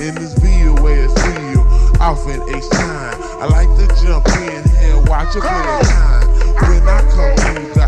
in this video where it's real, off in H time. I like to jump in here, watch it the time. When I come through,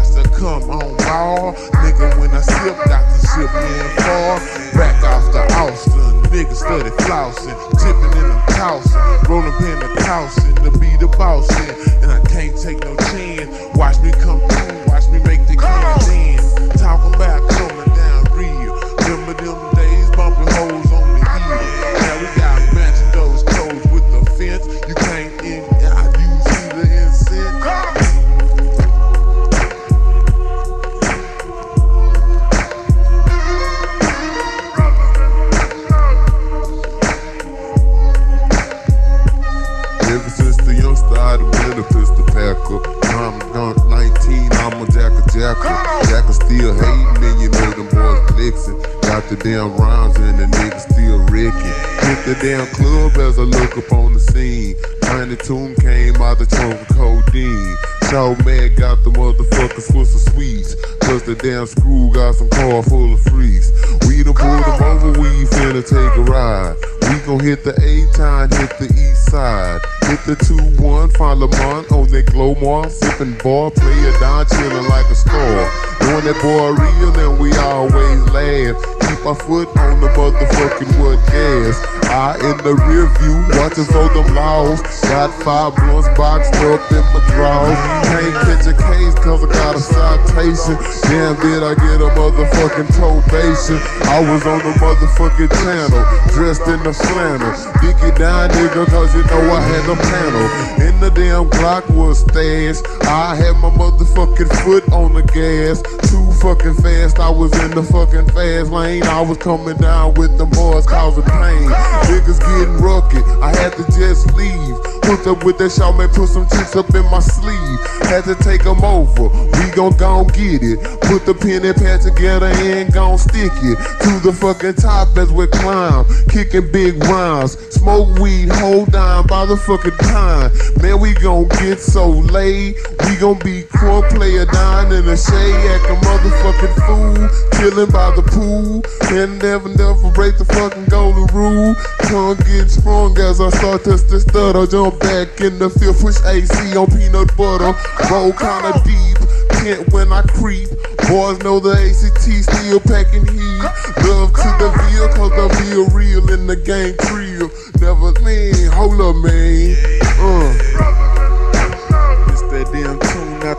I'm gone 19, I'm a jack jacker jacker. Jacker still hating, and you know them boys flexing. Got the damn rhymes and the niggas still wrecking. Hit the damn club as I look up on the scene. Tiny Toon came out the trunk of codeine. Shaw man got the motherfuckers full of sweets. Plus the damn screw got some car full of freaks. We done pulled them over, we finna take a ride. We gon' hit the A time, hit the east side. Hit the 2-1, find Lamont on that glow mark. Sippin' bar, play a down, chillin' like a star. Knowing that boy real and we always laugh. Keep my foot on the motherfucking wood gas. I in the rear view, watching for them laws. Got five blunts boxed up in my drawers. Can't catch a case cause I got a citation. Damn, did I get a motherfucking probation? I was on the motherfucking channel, dressed in the flannel. Dick it down, nigga, cause you know I had the panel. In the damn Glock was stashed. I had my motherfucking foot on the gas. Too fucking fast, I was in the fucking fast lane. I was coming down with them boys causing pain. Niggas getting rugged, I had to just leave. Hooked up with that shot, man, put some tricks up in my sleeve. Had to take them over, we gon' gon' get it. Put the pen and pad together and gon' stick it. To the fucking top as we climb. Kicking big rhymes. Smoke weed, hold down by the fucking time. Man, we gon' get so laid. We gon' be crunk player down in the shade. Acting motherfucking fool. Chillin' by the pool. And never, never break the fucking golden rule. Tongue getting strong as I start to stutter. Jump back in the field, push AC on peanut butter. Roll kinda deep. Tent when I creep. Boys know the ACT still packing heat. Love to the veal, cause the veal real in the gang trill. Never, man, hold up, man.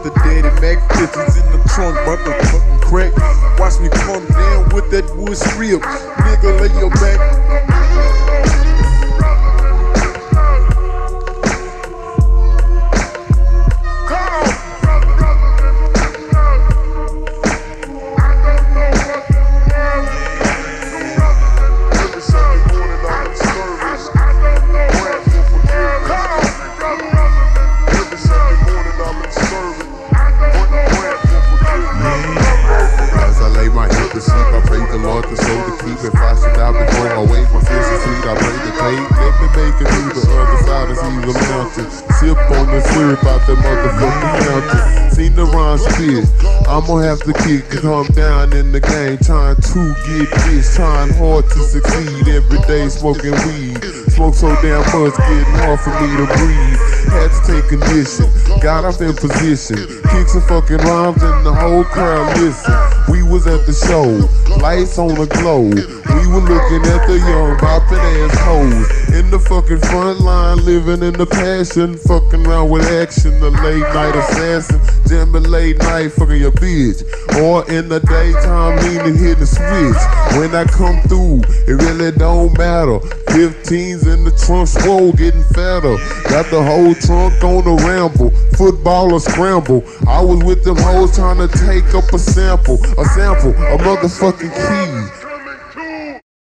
The Daddy Mac pictures in the trunk, motherfucking crack. Watch me come down with that wood strip. Nigga, lay your back. Sip on the syrup out the motherfucking fountain. Seen the rhyme spit. I'ma have to kick and calm down in the game. Trying to get this, trying hard to succeed. Every day smoking weed. Smoke so damn much, getting hard for me to breathe. Had to take condition, got up in position. Kick some fucking rhymes and the whole crowd listen. We was at the show, lights on the globe. We were looking at the young bopping ass hoes. In the fucking front line, living in the passion. Fucking around with action, the late night assassin. Jamming late night, fucking your bitch. Or in the daytime, leaning, hitting the switch. When I come through, it really don't matter. 15s in the trunk, swole, getting fatter. Got the whole trunk on the ramble. Football or scramble. I was with them hoes trying to take up a sample. A sample, a motherfucking key.